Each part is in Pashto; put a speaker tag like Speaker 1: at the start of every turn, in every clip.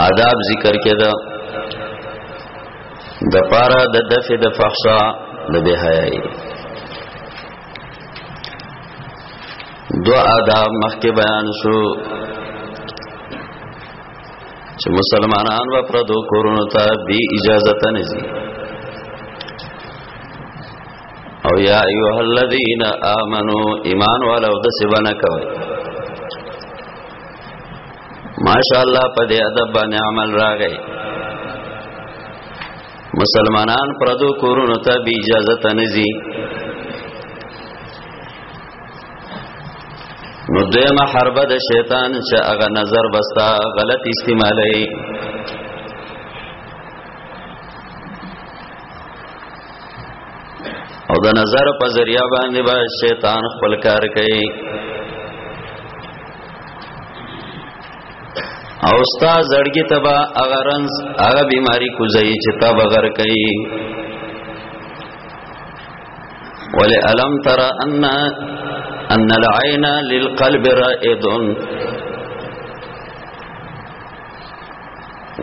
Speaker 1: آداب ذکر کده د پارا د دفع د فحشا د بهایي دو آداب مخکې بیان شو چې مسلمانان و پردو کورونو ته بی اجازه ته نزي او یا ایها الذین آمنو ایمان والو د سبنه کوي ماشاءالله په دې ادب باندې عمل راغی مسلمانان پردو کورونو ته بی اجازه تنزي نو دیمه حربه د شیطان چې هغه نظر بستا غلط استعمالي او د نظر په ذریعہ باندې با شیطان خپل کار کوي او ستا زړګي تبا اغرنز هغه بیماری کوزي چې تا بغیر کوي ولی الم تر ان ان العين للقلب رائد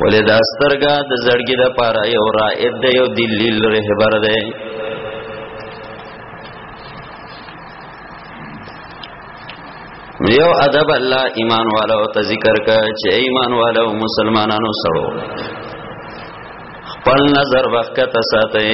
Speaker 1: ولې دا سترګا د زړګي د پاره یو رائد دی یو دلیل رهبر دی یو ادب الله ایمان والا او ته ذکر کا چې ایمان والا او مسلمانانو سره خپل نظر وخت ته ساتي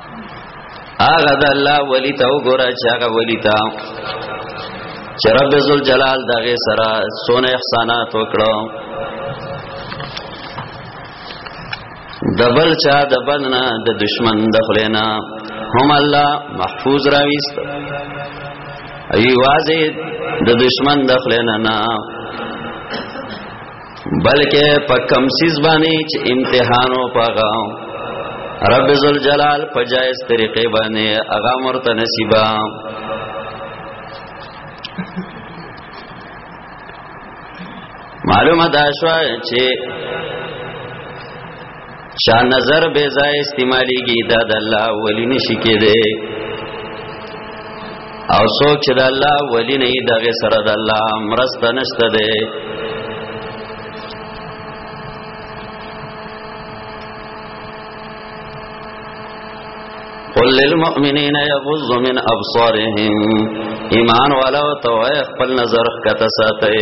Speaker 1: هغه د الله ولی ته وګوره چې هغه ولی ته چې رب ذل جلال دغه سره سونه احسانات وکړو دبل چا د بدنا د دشمن د خلینا هم الله محفوظ راويست ای واځي د دشمن د خلینا نه بلکې په کم سیز باندې چې امتحان او پاغا رب ذل جلال په جایز طریقې باندې هغه مرته نصیبا معلومه دا شو چې شا نظر بے ځای استعمالی کی دا د الله ولی نشی کېده او څوک چې د الله ولی نه دغه سره د الله مرست نشته ده قل للمؤمنین یغض من ابصارهم ایمان والا او تو خپل نظر کته ساتي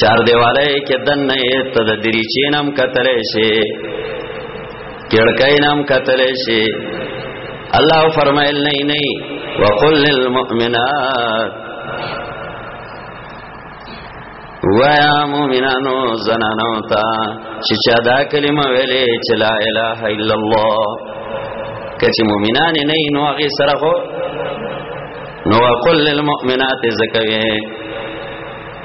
Speaker 1: چار دیواله کې دن نه ته د دری چینم کتلې شي کړکای نام کتلې شي الله فرمایل نه نه وقل للمؤمنات ویا مومنانو زنانو تا چې چا دا کلمه ویلې چې لا اله الا الله کچې مومنان نه نو هغه سره هو نو وقل للمؤمنات زکوي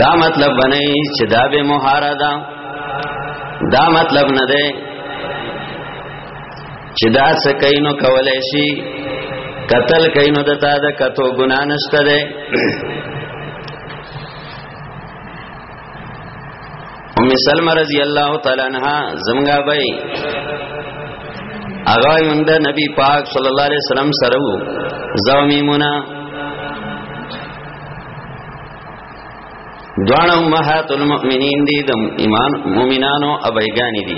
Speaker 1: دا مطلب بنئ چې دا به مهاره ده دا مطلب نه ده چې دا څه کینو کولای شي قتل کینو د تا د کتو ګنا نشته ده ام سلمہ رضی الله تعالی عنها زمغا بای اغا یوند نبی پاک صلی الله علیه وسلم سره زو میمونه دوان امهات المؤمنین دی د ایمان مؤمنانو ابایګانی دی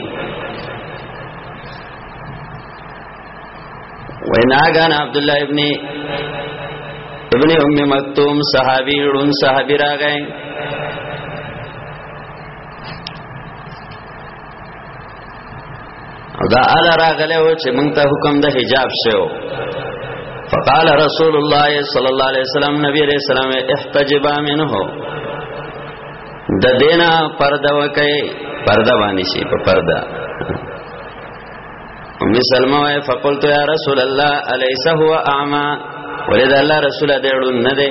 Speaker 1: ویناګان عبد الله ابن ابن ام مکتوم صحابی ړون صحابی راغی او دا الا راغله و چې مونږ ته حکم د حجاب شو فقال رسول الله صلی الله علیه وسلم نبی علیہ السلام احتجبا منه د دینا پرده وکي پرده باندې شي په پرده ام سلمہ وای فقلت یا رسول الله الیس هو اعما ولید الله رسول دې ړوند نه دی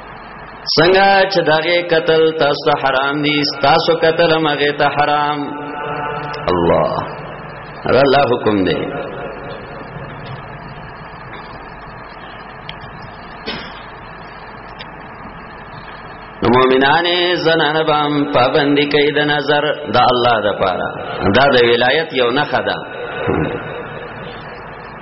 Speaker 1: څنګه چې دغه قتل تاسو ته حرام دي تاسو قتل مغه ته حرام الله را الله حکم دی نو مومنان زنان بام پابندی کئی دا نظر دا اللہ دا پارا دا دا ولایت یو نخدا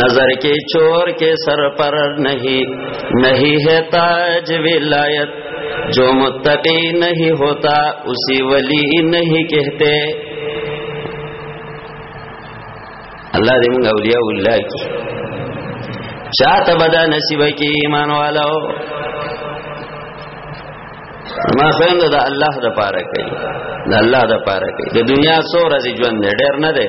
Speaker 1: نظر کې چور کې سر پر نہیں نہیں ہے تاج ولایت جو متقی نہیں ہوتا اسی ولی نہیں کہتے الله دې موږ اولیاء الله کی چاته بدا نصیب کی ایمان والو ما خوند دا الله د پاره کوي دا الله د پاره کوي د دنیا سور از ژوند ډېر نه دی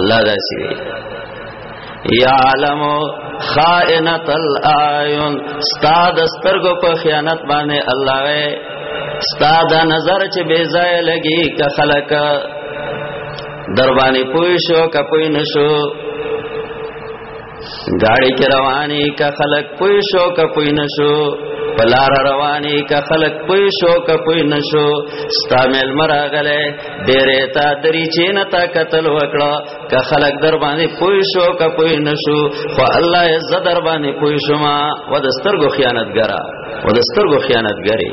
Speaker 1: الله داسې یعلم خائنۃ الاعین استاد سترګو په خیانت باندې الله وې استاد نظر چې بے ځای لګي ک خلق در باندې پوي شو ک پوي نشو گاڑی کی روانی کا خلق پوی شو کا پوی نشو پلار روانی کا خلق پوی شو کا پوی نشو ستا میل مراغلے دیرے تا دری چین تا قتل وکڑا کا خلق در باندې پوی شو کا پوی نشو خو الله عزت در باندې پوی شما ودسترګو خیانتګرا ودسترګو خیانتګری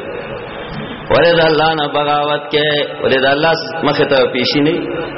Speaker 1: ولید الله نه بغاوت کې ولید الله مخه ته پیشی نه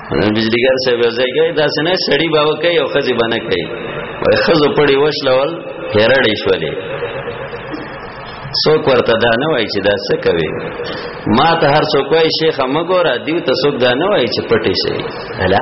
Speaker 1: بجلیګر صاحب ځایګی دا سنه سړی باو کوي او خزي باندې کوي وای خزو پړی وشلول هرړې شولې څوک ورته دا نه وای چې دا څه کوي ما ته هر څوک وای شیخ مګورا دیو ته څوک دا نه وای چې پټی شي هلا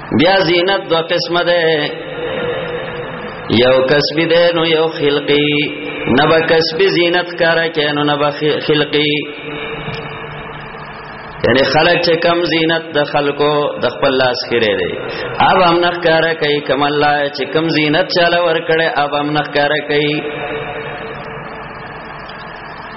Speaker 1: بیا زینت دو قسم ده یو کسبی ده نو یو خلقی نبا کسبی زینت کارا که نو نبا خلقی یعنی خلق چې کم زینت د خلکو د خپل لاس خیره دی اب هم نخکاره کوي کم الله چې کم زینت چاله ور کړي اب هم نخکاره کوي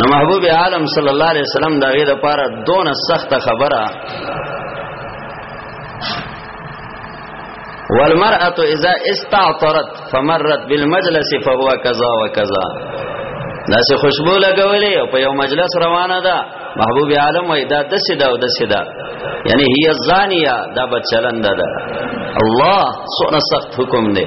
Speaker 1: نو محبوب عالم صلی الله علیه وسلم دا غي د پاره دون سخت خبره والمرأه اذا استعطرت فمرت بالمجلس فهو كذا وكذا دا سه خوشبو لګولې او په یو مجلس روانه ده محبوب عالم وای دا د سه دا او د سه دا یعنی هي زانیه دا بچلند ده الله سونه سخت حکم دی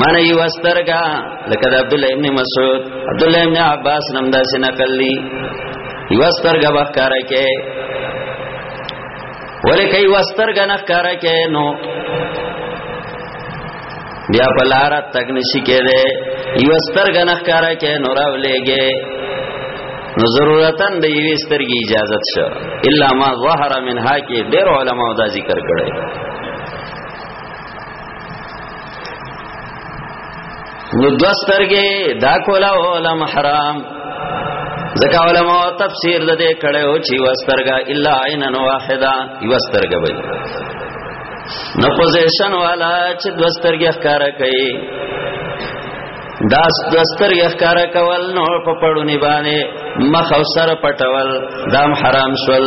Speaker 1: معنی یو استرګا لکه عبد الله ابن مسعود عبد الله ابن عباس نم داسې نقل دي یو استرګا وکړه کې ولې کوي واسترګ نه کار کې نو بیا په لار تک نشي کېده یو استرګ نه کار کې نو راولېږي نو ضرورتن د یو استرګي اجازه شو الا ما ظهر منها کې ډېر علما دا ذکر کړي نو دوسترګې دا کولا علم حرام ځکه علماء تفسیر د دې کړه او چې وسترګا الا عینا واحده یوسترګا وي نو پوزیشن والا چې دوسترګې ښکارا کوي دا دستر یخکار کول نو په پړونی باندې مخ او سر پټول دام حرام شول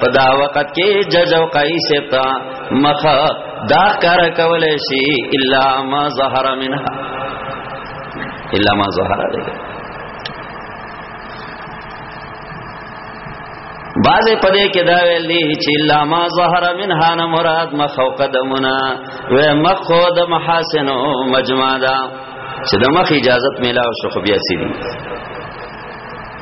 Speaker 1: په دا وخت کې جج او قاضي سپتا مخ دا کار کول شي الا ما ظهر منها الا ما ظهر ده بازه پدې کې دا ویل دي چې الا ما ظهر منها نه مراد مخ او قدمونه و مخ او د محاسن او مجمع دا چې د مخ اجازت ملاو شو خو بیا سړي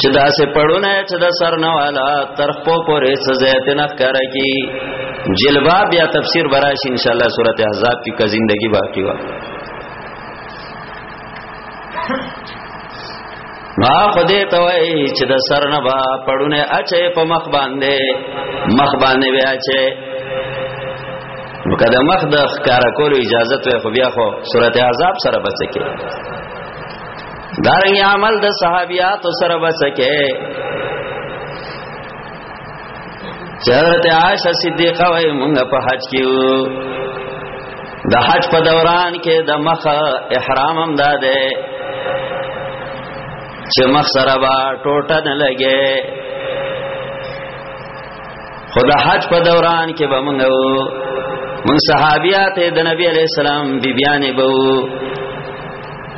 Speaker 1: چې دا سه پړونه چې د سر نه والا تر خپل پورې سزا ته نه کارا کی جلباب یا تفسیر براش ان شاء الله سورته احزاب کی کا زندگی باقی وا ما خدای ته وای چې د سر نه با پړونه اچې په مخ باندې مخ باندې وی اچې نو کله مخ د ښکارا کولو اجازه ته خو بیا خو سورته عذاب سره بچی دارنګ عمل د صحابيات سره بچکه چرته عائشہ صدیقہ وای مونږ په حج کې د حج په دوران کې د مخ احرام هم داده چې مخ سره با ټوټه نه لګي خدا حج په دوران کې به مونږ مونږ صحابيات د نبی عليه السلام بيبيانې بو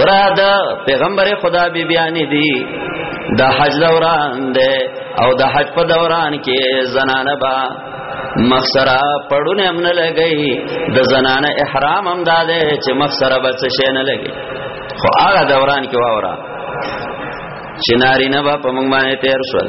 Speaker 1: ورا د پیغمبر خدا بی بیان دي د حج دوران ده او د حج په دوران کې زنانه با مخسرا پړونه هم نه لګي د زنانه احرام هم داده چې مخسرا بچ شي نه لګي خو هغه دوران کې واورا چې ناری نه با په موږ باندې تیر شول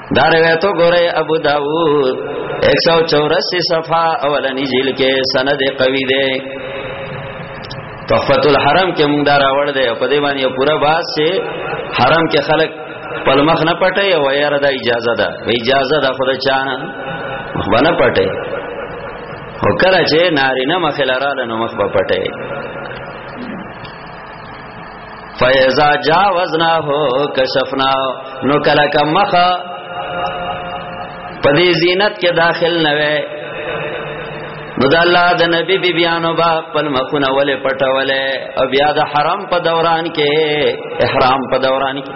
Speaker 1: دا روایت ګوره ابو داوود 184 صفحه اولنی جیل کې سند قوی دی تحفت الحرم کې موږ دا راوړ دی په دې باندې پورا باس چې حرم کې خلک پلمخ نه پټي او یاره دا اجازه ده وی اجازه ده خدای چانه مخ باندې پټي او کله چې نارینه مخ لراله نو مخ په پټي فیزا جاوزنا هو کشفنا نو کلا کمخه پدې زینت کې داخل نه وې نو د الله د نبی بی بیانو با خپل مخونه ولې پټولې او بیا د حرام په دوران کې احرام په دوران کې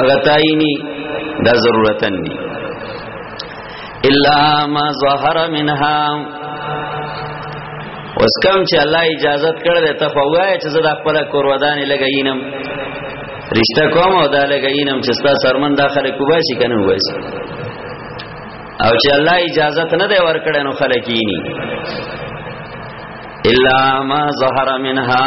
Speaker 1: هغه تاینی دا ضرورتن دی الا ما ظهر منها اوس کوم چې الله اجازه کړل ته خو وای چې زه د خپل کور ودانې لګاینم رشتہ کوم او دا لګاینم چې ستا سرمن داخله کوبا شي کنه وای او چې الله اجازه نه دی ورکړې نو خلک یې ني الا ما ظهر منها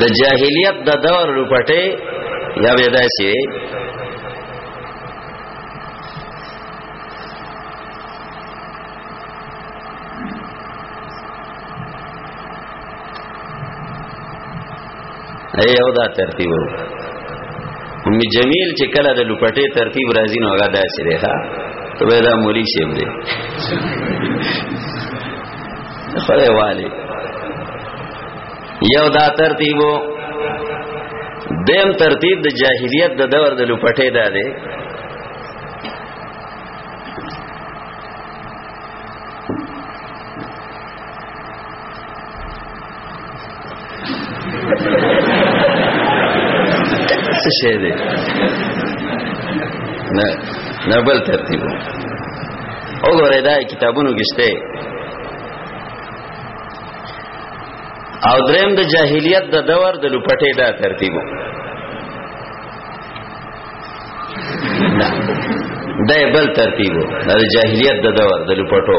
Speaker 1: د جاهلیت د دور لپټه یا ودا شي ایو دا ترتیب ام جمیل چې کله د لوپټې ترتیب راځي نو هغه داسې دی ها ته به دا مولوی شیم دی خره والی یو دا ترتیبو دیم ترتیب د جاهلیت د دور د لوپټې دا دی څه شی دی نه نه بل ترتیب او غره دا کتابونو کېشته او دریم د جاهلیت د دور د لوپټې دا ترتیبو دا بل ترتیبو د جاهلیت د دور د لوپټو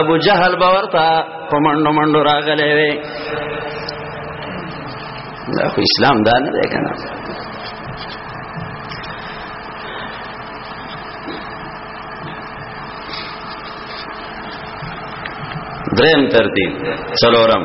Speaker 1: ابو جهل باورتا په منډو منډو راغلې وي دا خو اسلام دا نه دی کنه دریم ترتیب څلورم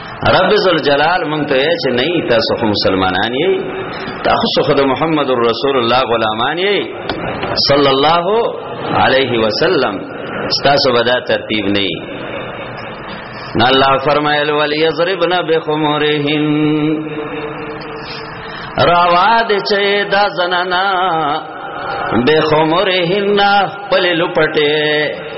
Speaker 1: رب ذل جلال مونږ ته چې نه تاسو خو مسلمانان یې تاسو خو د محمد رسول الله غلامان یې صلی الله علیه وسلم تاسو بدا ترتیب نه نه الله فرمایل ولی یضربنا بخمورهن روا دې چې دا زنانا بخمورهن خپل لپټه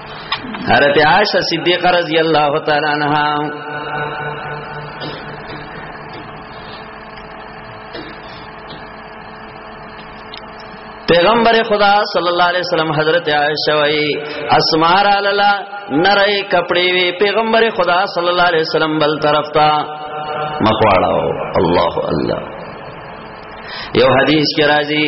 Speaker 1: حضرت عائشہ صدیقہ رضی اللہ تعالی عنہا پیغمبر خدا صلی الله علیه وسلم حضرت عائشہ وای اسمار علالا نری کپڑے وی پیغمبر خدا صلی الله علیه وسلم بل طرف تا مخواړاو الله الله یو حدیث کې راځي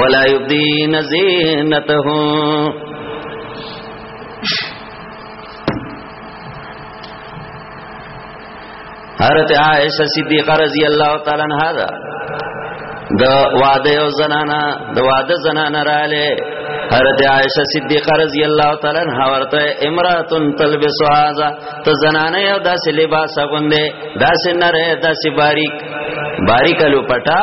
Speaker 1: ولا يبدين زينتهم حضرت عائشہ صدیقہ رضی اللہ تعالی عنہا دا د واده او زنانا د واده زنانا رااله حضرت عائشہ صدیقہ رضی اللہ تعالی عنہا ورته امراه تلبس هذا ته زنانه یو داسې لباس غوندې داسې نره داسې باریک باریک لو پټا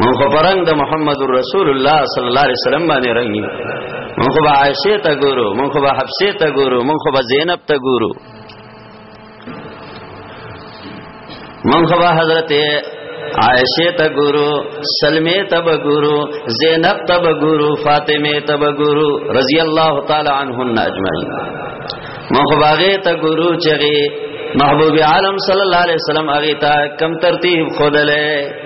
Speaker 1: مون خو پرنګ د محمد رسول الله صلی الله علیه وسلم باندې رنګي مون خو به عائشه ته ګورو مون خو به حفصه ته ګورو مون خو به زینب ته ګورو مون خو به حضرت عائشه ته ګورو سلمې ته ګورو زینب ته ګورو فاطمه ته ګورو رضی الله تعالی عنهن اجمعین مون خو باغه ته ګورو چې محبوب عالم صلی الله علیه وسلم هغه ته کم ترتیب خودلې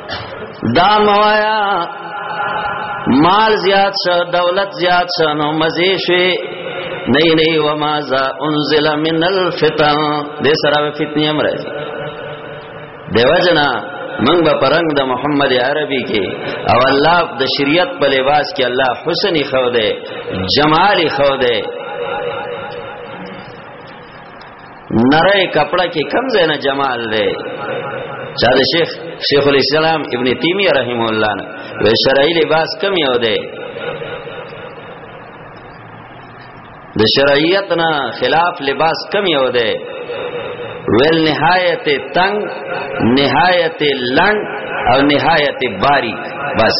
Speaker 1: دا موایا مال زیات شو دولت زیات شو نو مزه شي نه نه و ما ذا انزل من الفتن دې سره فتنه امر راځي دیو جنا من به پرنګ د محمد عربي کې او الله د شریعت په لباس کې الله حسن خو دې جمال خو دې نره کپڑا کې کم زینه جمال دی چا د شیخ شیخ الاسلام ابن تیمیه رحم الله نه و شرعی لباس کم یو دی د شرعیت نه خلاف لباس کم یو دی ویل نهایت تنگ نهایت لند او نهایت باریک بس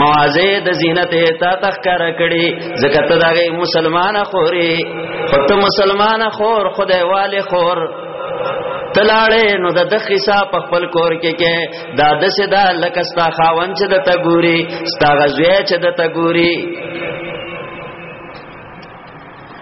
Speaker 1: موازه د زینت تا تخکر کړي زکه ته دغه مسلمانه خوري خو ته مسلمانه خور خدای والي خور تلاړې نو د دخیسا په خپل کور کې کې دا د سدا لکه ستا خاون چې د تګوري ستا غزوی چې د تګوري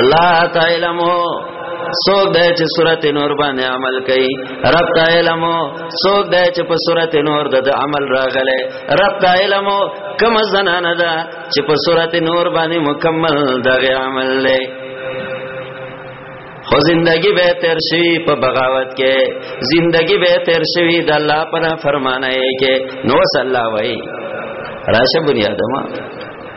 Speaker 1: الله تعالی مو سوک دای چې صورت نور باندې عمل کوي رب ته علم سوک دای چې په صورت نور د عمل راغله رب ته علم کم زنانه ده چې په صورت نور باندې مکمل دغه عمل لې خو زندگی به تیر شوی په بغاوت کې زندگی به تیر شوی د الله پر فرمانه کې نو صلی الله وای راشه بنی ادمه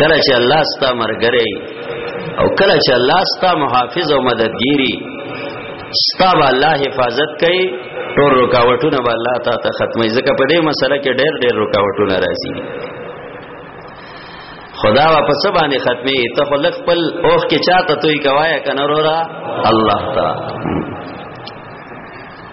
Speaker 1: کله چې الله ستا مرګره او کله چې الله ستا محافظ او مددګيري ستا به الله حفاظت کوي ټول رکاوټونه به الله تا ته ختمي ځکه په دې مسله کې ډېر ډېر رکاوټونه راځي خدا وا په سبا نه ختمي ته خلق خپل اوخ کې چاته توي کوایا کنه رورا الله تعالی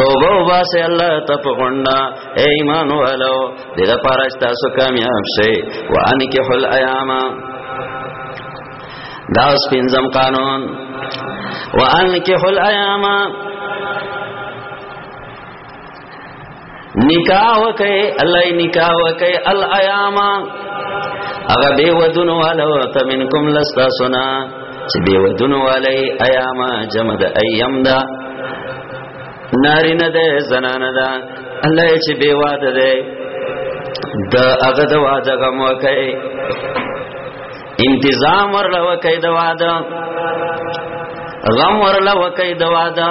Speaker 1: توبه وباسه الله ته په غونډه اے ایمان والو د دې لپاره چې تاسو کامیاب شئ وان کې حل ایام دا اوس پنځم قانون وان کې حل ایام نکاح وکي الله نکاح وکي الایام هغه به ودونو والو ته منکم لستا سنا چې به ودونو والي ایام جمع د ایام دا ناری نه ده زنانه ده الله چې بے واده ده د هغه د واده غم وکړي انتظام ورله وکړي د واده غم ورله وکړي د واده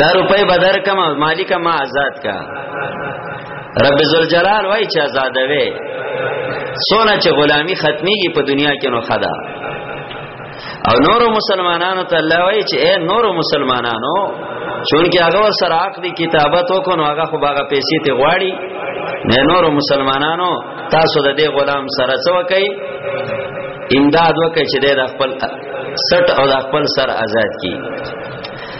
Speaker 1: دا روپۍ بدر کما مالک ما آزاد کا رب ذوالجلال وای چې آزاد وې سونه چې غلامی ختميږي په دنیا کې نو خدا او نورو مسلمانانو ته الله وای چې اے نورو مسلمانانو چونکه هغه ور سره عقدي کتابت وکړو نو هغه خو باغه پیسې ته غواړي نه نورو مسلمانانو تاسو د دې غلام سره څه وکړي امداد وکړي چې د خپل سټ او د خپل سر آزاد کړي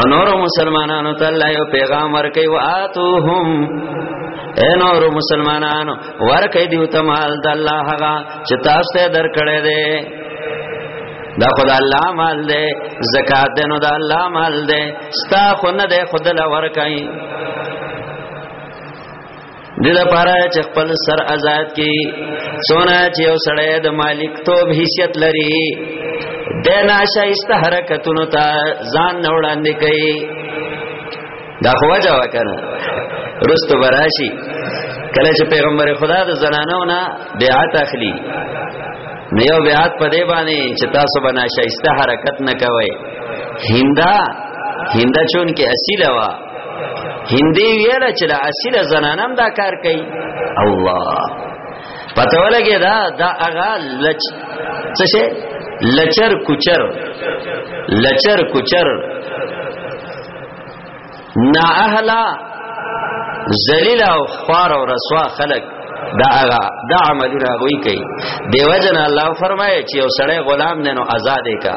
Speaker 1: انور مسلمانانو ته الله یو پیغام ورکي واتوهم اے نور مسلمانانو ورکه دیو ته مال د الله هغه چې تاسو ته درکړې ده دا خدا الله مال ده زکات ده نو دا الله مال ده ستا خو نه ده خود لور کوي د لپاره چې خپل سر آزاد کی سونا چې یو سړی د مالک توب حیثیت لري د ناشایسته حرکتونو ته ځان نه وړاندې کوي دا خو وجه وکنه رستو براشي کله چې پیغمبر خدا د زنانو نه بیعت اخلي نو یو بیعت په دې باندې چې تاسو به ناشایسته حرکت نه کوئ هندا هندا چون کې اصیل وا هندي ویل چې د اصل زنانم دا کار کوي الله پته ولګی دا دا اغا لچ څه شي لچر کوچر لچر کوچر نا اهلا ذلیل او خوار او رسوا خلق دا هغه دا عملونه غوي کوي دیو جن الله فرمایي چې یو سړی غلام نه نو آزاد کا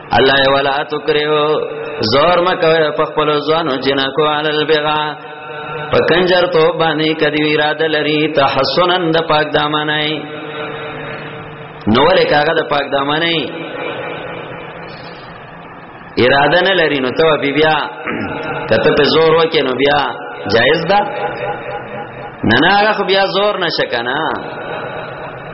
Speaker 1: الله ولا تکرهو زور مکوي په خپل ځوانو جنکو عل البغا په کنجر تو باندې کدی اراده لري تحسنن د پاک دامنای نو له کاغه د پاک دامنای اراده نه لري نو ته بیا بیا کته په زور وکې نو بیا جایز ده نه نه هغه بیا زور نشه کنه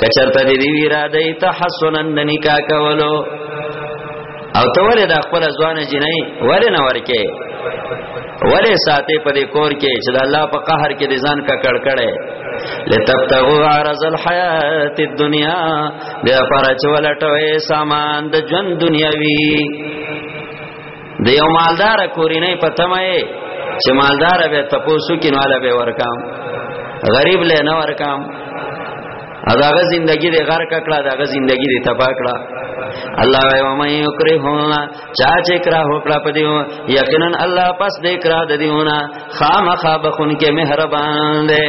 Speaker 1: کچرته دې دی اراده تحسنا د نکاح کولو او ته ولې د خپل ځوان جنۍ ولې نه ورکه ولې ساتي په دې کور کې چې د الله په قهر کې دې ځان کا کړکړې لتبتغوا عرض الحیات الدنیا بیا پر چولټوي سامان د ژوند دنیاوی د یو مالدار کورینه په تمه چې مالدار به تپوسو کې نواله به ورکام غریب له نه ورکام اداغه زندگی دې غر ککړه داغه زندگی دې تبا کړه الله وای و مې یکرهونا چا چې کرا هوکړه پدیو یقینا الله پس دې کرا د دیونا خامخا بخون کې مهربان دی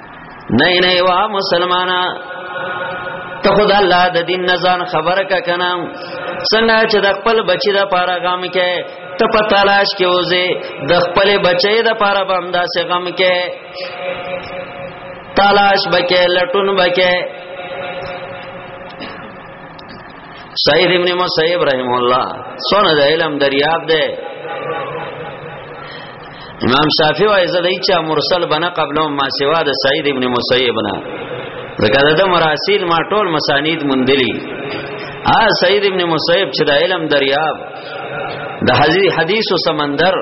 Speaker 1: نه نه وا مسلمانا ته خدای الله د دین نزان خبره کا کنه څنګه چې د خپل بچی د پاره غم کې ته په تلاش کې وځي د خپل بچی د پاره باندې سه غم کې تلاش بکې لټون بکې سعید ابن مسیب رحم الله سونه د علم دریاب ده امام شافعی وايي زه د ایچا مرسل بنه قبلو ما سوا د سعید ابن مسیب نه ځکه د مراسیل ما ټول مسانید مندلی ا سعید ابن مسیب چې د علم دریاب د حدیث او سمندر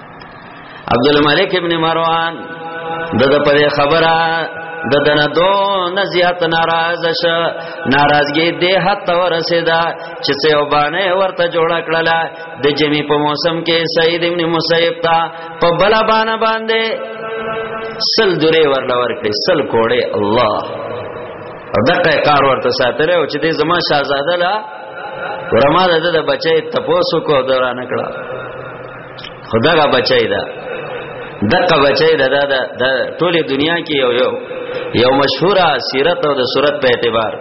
Speaker 1: عبد الملک ابن مروان د د پر خبره د دنه دو نزیات ناراض ش ناراضګي دې حد تور رسیدا چې څه وبانه ورته جوړ کړل د جمی په موسم کې سید ابن مسیب تا په بلا باندې باندې سل درې ورل ورکړي سل کوړې الله دغه کار ورته ساتره او چې دې زما شاهزاده لا ورما د بچي تپوسو کو دوران کړه خدغه بچای دا دغه بچای دا دا, دا, دا ټوله دنیا کې یو یو یو مشهوره سیرت او د صورت په اعتبار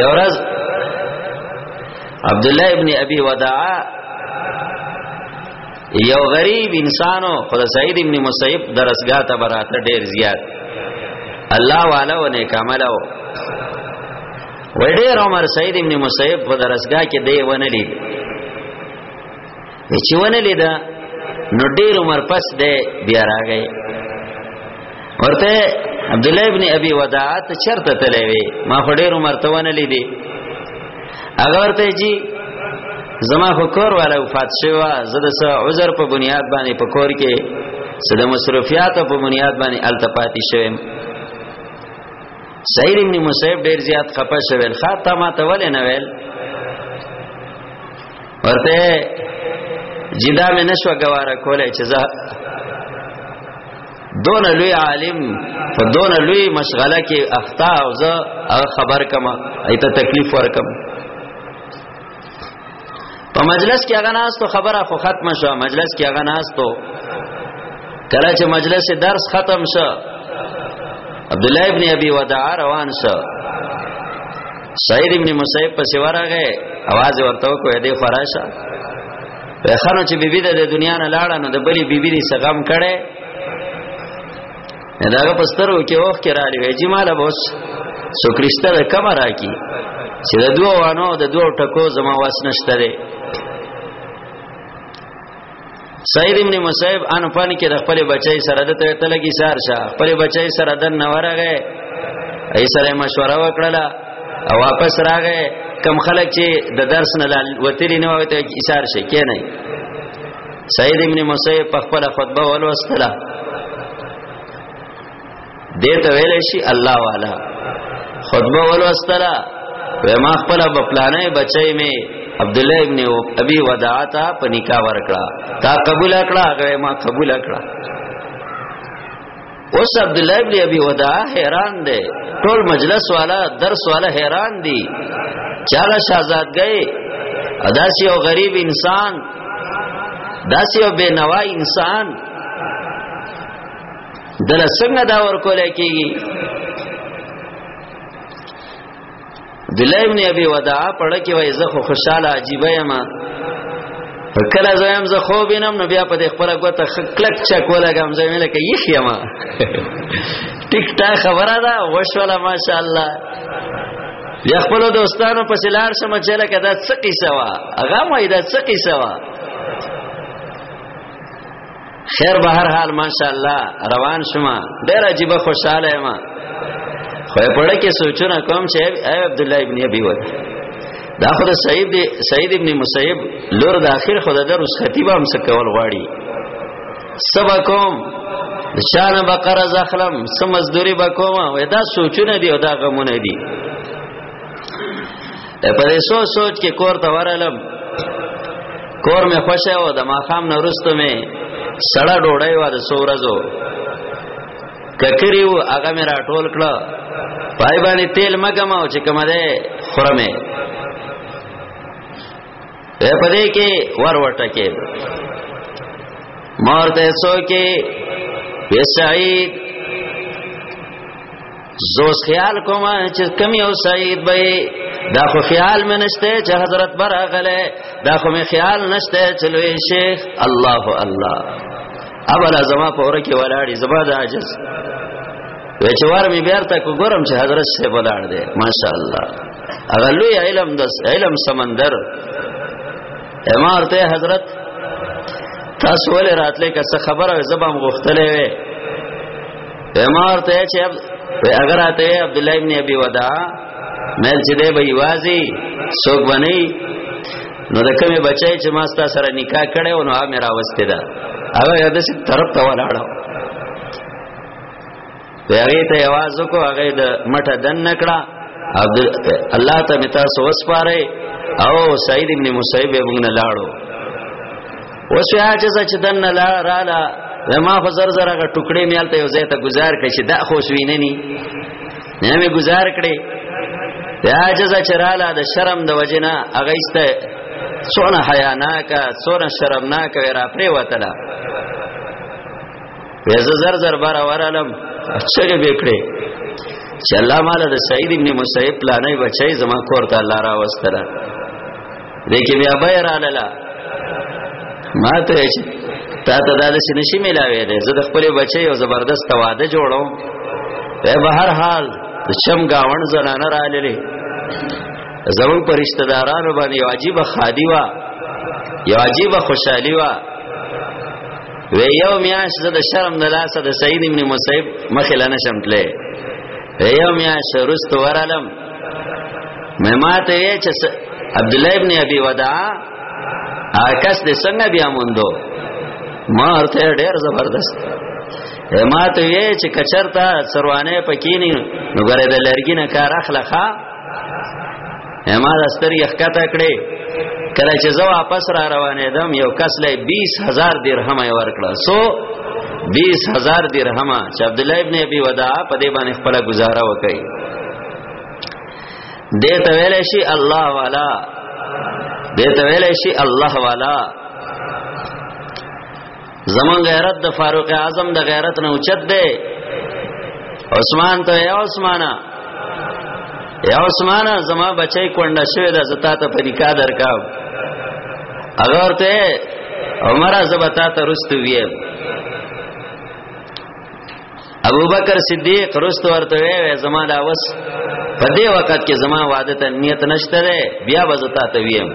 Speaker 1: یو ورځ عبد الله ابن ابي وداع یو غریب انسانو خدای سید ابن مصیب درسګه ته براته ډیر زیات الله والا و نیک عملو وړډیر عمر سید ابن مصیب په درسګه کې دی ونه لید چې ونه لید نو ډیر عمر پس دی بیا راغی ورته عبد الله ابن ابي وداعت چرته تلې وي ما خډیر عمر ته ونه لیدي هغه ورته جی زما خو کور والا وفات شوه زه د عذر په بنیاد باندې په کور کې سده مصروفیات په بنیاد باندې التپاتی شوم سعید ابن مصیب ډیر زیات خپه شول خاطه ما ته ولې نه ویل ورته جدا مې نشو غواره کولای چې زه دون لوی عالم په دون لوی مشغله کې اخطا او زه خبر کما ایته تکلیف ورکم په مجلس کې هغه ناس ته خبره خو ختم شو مجلس کې هغه ناس ته کله چې مجلس درس ختم شو عبد الله ابن ابي وداع روان شو سعید ابن مصیب پس ورغه आवाज ورته کو دې فراشه په خانو چې بیبي د دنیا نه لاړه نو د بلی بیبي دې سغم کړي داغه پسترو کې اوخ کې را لوي چې مال بوس سوکریسته د کمر راکی چې د دوه وانو د دوه ټکو زما واس نشته دی سید ابن مصیب ان پانی کې د خپل بچی سره د ته تلګي سار شه خپل بچی سره د نورغه ای سره مشوره وکړه او واپس راغې کم خلک چې د درس نه وتلی نه وته ایثار شي کې نه سید ابن مسیب په خپل خطبه ولوستله دته ویل شي الله والا خطبه ولوستله وما خپل بپلانې بچي می عبد الله ابن ابي وداعتا په نکاح ورکړه تا قبول کړه هغه ما قبول کړه اوس عبد الله ابن ابي وداع حیران دی ټول مجلس والا درس والا حیران دی چاغه شاهزاد گئے اداسي او غریب انسان داسي او بے نوا انسان دل څنګه دا ور کولای کیږي دلای ابن ابي وداع پړه کې وای زه خو خوشاله عجیب یم کله زم زه خو بینم نو بیا په دې خپل غوته کلک چک ولګم زه مې لکه یخ یم ټیک تا خبره ده وشوله ماشاء الله یا خپل دوستانو په سلار شمه چې لکه دا څه قصه وا هغه مې دا څه قصه وا خیر به هر حال ماشاءالله روان شوما ډیر عجیب خوشاله ما خو په لړ کې سوچونه کوم چې اے عبد الله ابن ابي وای دا خو د سعید سعید ابن مسیب لور د اخر خو د درس خطیبه هم څه کول غواړي سبا کوم شان بقره زخلم سم مزدوری بکوما ودا سوچونه دی او دا غمونه دی په دې سوچ سوچ کې کور ته ورالم کور مې خوشاله و د ماخام نه ورستو مې سړه ډوړی و د سورزو ککریو هغه مې راټول کړ پای باندې تیل مګم او چې کومه ده خورمه اے پدې کې ور ورټه کې مورته سو کې وسعید زوس خیال کوم چې کم یو سعید به دا خو خیال مې نشته چې حضرت براغله دا خو مې خیال نشته چې لوی شیخ الله الله اوله زما په ور کې ولاړی زما د عجز وچوار می بیرته کو ګورم چې حضرت سے بلاړ دے ماشاءالله هغه لوی علم د علم سمندر امارته حضرت تاسو ولې راتلې که څه خبره زبم غوښتلې وې امارته چې اگر آتے عبداللہ ابن ابی ودا میل چې دی به یوازي څوک بنئ نو د کومه بچای چې ما ستا سره نکاح کړي او نو هغه میرا واستې ده هغه یاد سي طرف ته ولاړو هغه ته आवाज وکړو هغه د مټه دن نکړه عبد الله ته متا سوس پاره او سعید ابن مصیب ابن لاړو وسیا چې چې دن لا را لا ما خو زر زر هغه ټوکړې میالته یو ځای ته گزار کړي چې دا خو شوینه ني نه مې گزار کړي یا جزا چراله د شرم د وجنه هغه است سونه حیا ناکا سونه شرم ناکا را پرې وتله ویزه زر زر بار ورالم څنګه وکړي چې الله مال د سعید ابن مسیب پلانې بچي زما کور ته الله را وستره لیکن بیا به را لاله ما ته چې تا ته دا څه نشي ملاوي دي زه د خپل بچي او زبردست واده جوړوم په بهر حال چم گاون زنانه را للی زمون پر رشتہ دارانو باندې واجب خادي وا یو عجیب خوشحالي وا وی یو میاش زه د شرم د لاسه د سعید ابن مصیب مخې لنه شم تلې وی یو میاش رست ورالم مې ماته یې چې عبد الله ابن ابي وداع آکس دې څنګه بیا موندو ما ورته ډېر زبردست ما ته وی چې کچرتا سروانه پکینی نو ګره د لرګینه کار اخلخه ما د سترګې ښکته کړې کله چې زه واپس را روانې دم یو کس لې 20000 درهم یې ورکړه سو 20000 درهم چې عبد الله ابن ابي ودا په دې باندې خپل گزاره وکړي دې ته ویل شي الله والا دې ته ویل شي الله والا زمون غیرت د فاروق اعظم د غیرت نه اوچت دی عثمان ته یا عثمانه یا عثمانه زما بچی کونډه شوی ده زتا ته په نکاح درکاو اگر ته عمره زبتا ته رستو ویم ابو بکر صدیق رست ورته وی زما دا وس په دې وخت کې زما واده ته نیت نشته ده بیا وزتا ته ویم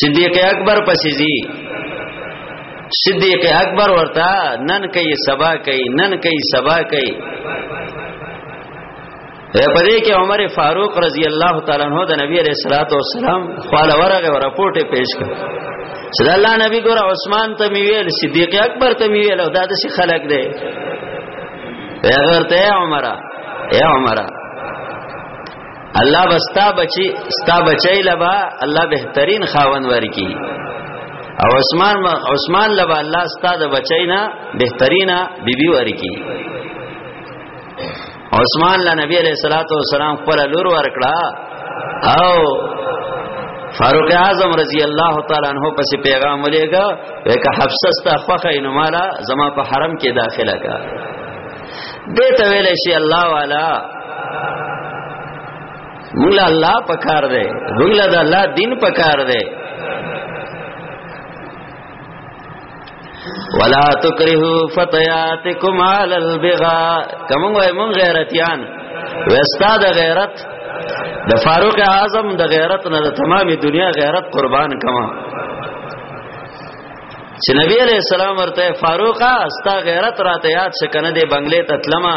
Speaker 1: صدیق اکبر پسې زی صدیق اکبر ورته نن کوي سبا کوي نن کوي سبا کوي په دې کې عمر فاروق رضی الله تعالی عنہ د نبی عليه الصلاه والسلام خواله ورغه او رپورټ پیش کړ چې د الله نبی ګور عثمان ته ویل صدیق اکبر ته ویل او دا د خلک دی پیغمبر ته عمره اے عمره الله بستا بچي ستا بچي لبا الله بهترین خاون ورکی او عثمان عثمان لبا الله ستا د بچینا بهترینا بیبي ورکی عثمان له نبی علیہ الصلوۃ والسلام خپل لور ورکړه او فاروق اعظم رضی الله تعالی عنہ پس پیغام ولېګا وکه حفصه ستا خوخه نو مالا زما په حرم کې داخله کا دته ویل شي الله والا موږ الله پکار دی موږ د الله دین پکار دی ولا تکرهو فتياتکم علی البغا کوم وای مون غیرتیان وستا د غیرت د فاروق اعظم د غیرت نه د تمامه دنیا غیرت قربان کما چې نبی علیہ السلام ورته فاروقا استا غیرت راته یاد شکنه دی بنگلې تتلما